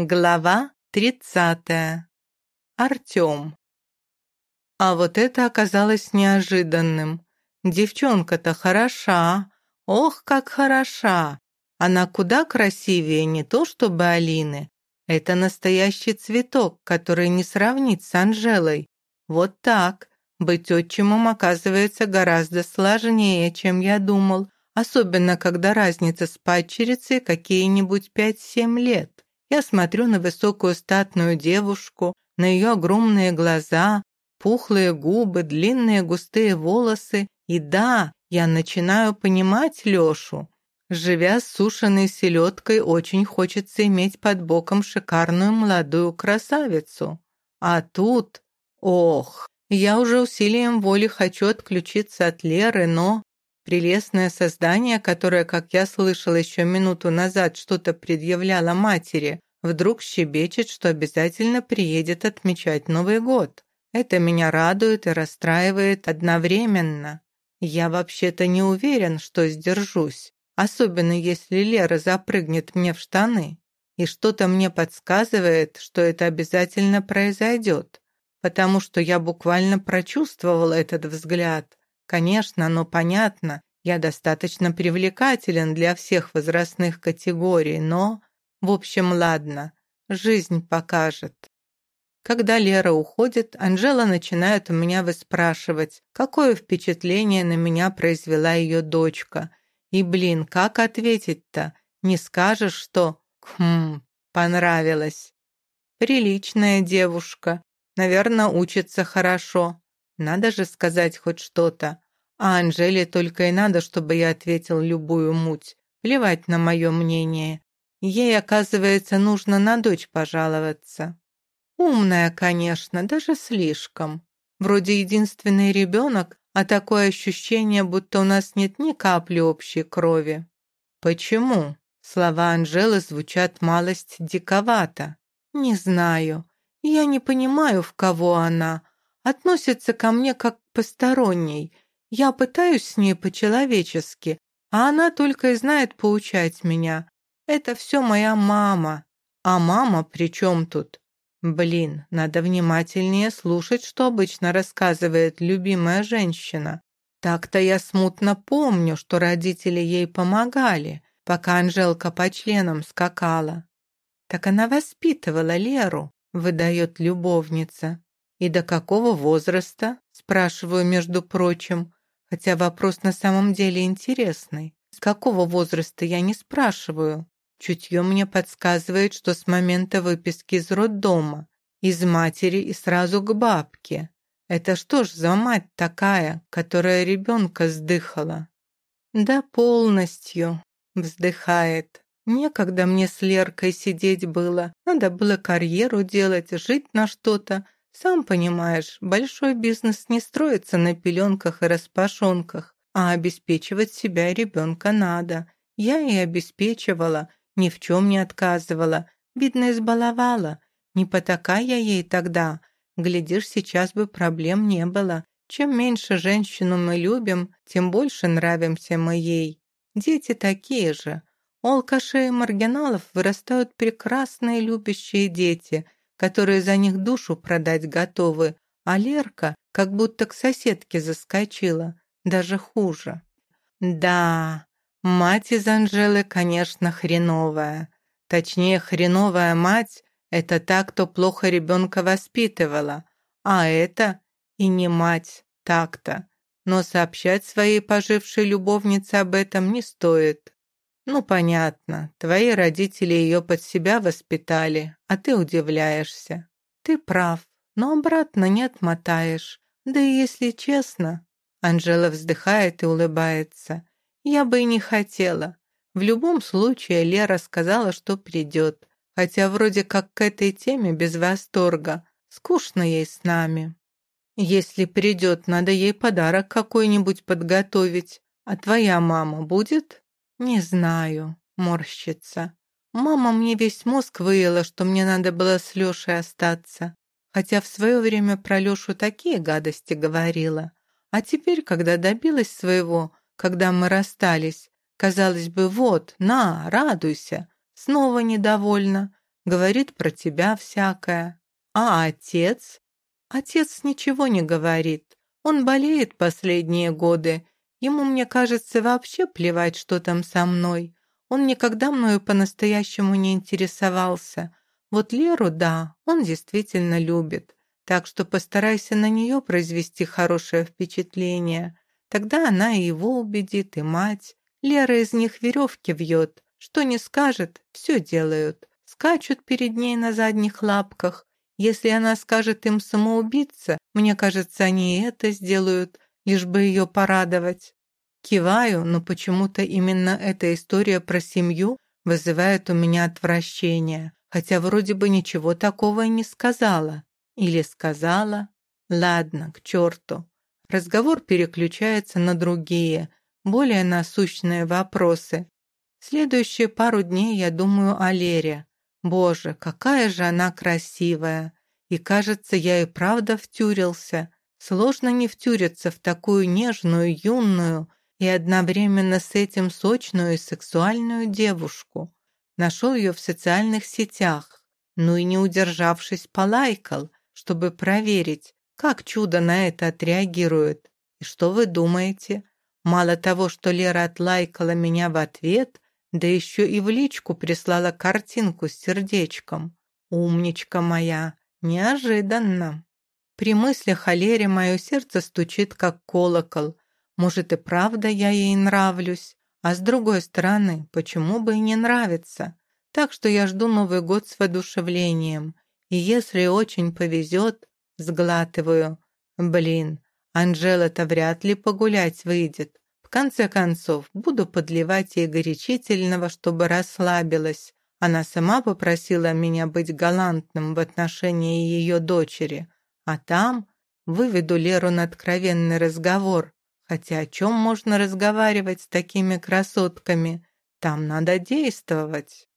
Глава тридцатая. Артем. А вот это оказалось неожиданным. Девчонка-то хороша. Ох, как хороша. Она куда красивее не то чтобы Алины. Это настоящий цветок, который не сравнить с Анжелой. Вот так. Быть отчимом оказывается гораздо сложнее, чем я думал, особенно когда разница с падчерицей какие-нибудь пять-семь лет. Я смотрю на высокую статную девушку, на ее огромные глаза, пухлые губы, длинные густые волосы, и да, я начинаю понимать Лешу. Живя с сушеной селедкой, очень хочется иметь под боком шикарную молодую красавицу. А тут... Ох, я уже усилием воли хочу отключиться от Леры, но Прелестное создание, которое, как я слышала еще минуту назад, что-то предъявляло матери, вдруг щебечет, что обязательно приедет отмечать Новый год. Это меня радует и расстраивает одновременно. Я вообще-то не уверен, что сдержусь, особенно если Лера запрыгнет мне в штаны. И что-то мне подсказывает, что это обязательно произойдет, потому что я буквально прочувствовала этот взгляд, Конечно, но понятно, я достаточно привлекателен для всех возрастных категорий, но... В общем, ладно, жизнь покажет. Когда Лера уходит, Анжела начинает у меня выспрашивать, какое впечатление на меня произвела ее дочка. И, блин, как ответить-то? Не скажешь, что «хм, понравилось». Приличная девушка, наверное, учится хорошо. Надо же сказать хоть что-то. А Анжеле только и надо, чтобы я ответил любую муть. Плевать на мое мнение. Ей, оказывается, нужно на дочь пожаловаться. Умная, конечно, даже слишком. Вроде единственный ребенок, а такое ощущение, будто у нас нет ни капли общей крови. Почему? Слова Анжелы звучат малость диковато. Не знаю. Я не понимаю, в кого она, относится ко мне как к посторонней. Я пытаюсь с ней по-человечески, а она только и знает поучать меня. Это все моя мама. А мама при чем тут? Блин, надо внимательнее слушать, что обычно рассказывает любимая женщина. Так-то я смутно помню, что родители ей помогали, пока Анжелка по членам скакала. Так она воспитывала Леру, выдает любовница. «И до какого возраста?» – спрашиваю, между прочим. Хотя вопрос на самом деле интересный. С какого возраста я не спрашиваю. Чутье мне подсказывает, что с момента выписки из роддома, из матери и сразу к бабке. Это что ж за мать такая, которая ребенка сдыхала? Да полностью, вздыхает. Некогда мне с Леркой сидеть было. Надо было карьеру делать, жить на что-то, сам понимаешь, большой бизнес не строится на пеленках и распашонках, а обеспечивать себя ребенка надо. Я и обеспечивала, ни в чем не отказывала, видно, избаловала. Не потакая ей тогда. Глядишь, сейчас бы проблем не было. Чем меньше женщину мы любим, тем больше нравимся мы ей. Дети такие же. У алкашей и маргиналов вырастают прекрасные любящие дети – которые за них душу продать готовы, а Лерка как будто к соседке заскочила, даже хуже. Да, мать из Анжелы, конечно, хреновая. Точнее, хреновая мать – это та, кто плохо ребенка воспитывала, а это и не мать так-то. Но сообщать своей пожившей любовнице об этом не стоит. «Ну, понятно, твои родители ее под себя воспитали, а ты удивляешься. Ты прав, но обратно не отмотаешь. Да и если честно...» Анжела вздыхает и улыбается. «Я бы и не хотела. В любом случае Лера сказала, что придет, хотя вроде как к этой теме без восторга. Скучно ей с нами. Если придет, надо ей подарок какой-нибудь подготовить. А твоя мама будет?» «Не знаю», — морщится. «Мама мне весь мозг выела, что мне надо было с Лешей остаться, хотя в свое время про Лешу такие гадости говорила. А теперь, когда добилась своего, когда мы расстались, казалось бы, вот, на, радуйся, снова недовольна. говорит про тебя всякое. А отец? Отец ничего не говорит. Он болеет последние годы. Ему, мне кажется, вообще плевать, что там со мной. Он никогда мною по-настоящему не интересовался. Вот Леру, да, он действительно любит. Так что постарайся на нее произвести хорошее впечатление. Тогда она и его убедит, и мать. Лера из них веревки вьет. Что не скажет, все делают. Скачут перед ней на задних лапках. Если она скажет им самоубиться, мне кажется, они это сделают, лишь бы ее порадовать. Киваю, но почему-то именно эта история про семью вызывает у меня отвращение, хотя вроде бы ничего такого и не сказала. Или сказала. Ладно, к черту. Разговор переключается на другие, более насущные вопросы. Следующие пару дней я думаю о Лере. Боже, какая же она красивая! И кажется, я и правда втюрился. Сложно не втюриться в такую нежную, юную и одновременно с этим сочную и сексуальную девушку. Нашел ее в социальных сетях, ну и не удержавшись, полайкал, чтобы проверить, как чудо на это отреагирует. И что вы думаете? Мало того, что Лера отлайкала меня в ответ, да еще и в личку прислала картинку с сердечком. Умничка моя, неожиданно. При мыслях о Лере мое сердце стучит, как колокол. Может, и правда я ей нравлюсь. А с другой стороны, почему бы и не нравиться? Так что я жду Новый год с воодушевлением. И если очень повезет, сглатываю. Блин, Анжела-то вряд ли погулять выйдет. В конце концов, буду подливать ей горячительного, чтобы расслабилась. Она сама попросила меня быть галантным в отношении ее дочери. А там выведу Леру на откровенный разговор. Хотя о чем можно разговаривать с такими красотками? Там надо действовать.